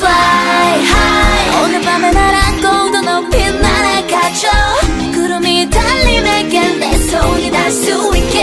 fly high. 오늘 밤에 나랑 고도 높이 날아가죠. 구름이 달림에게 내 손이 닿을 수 있게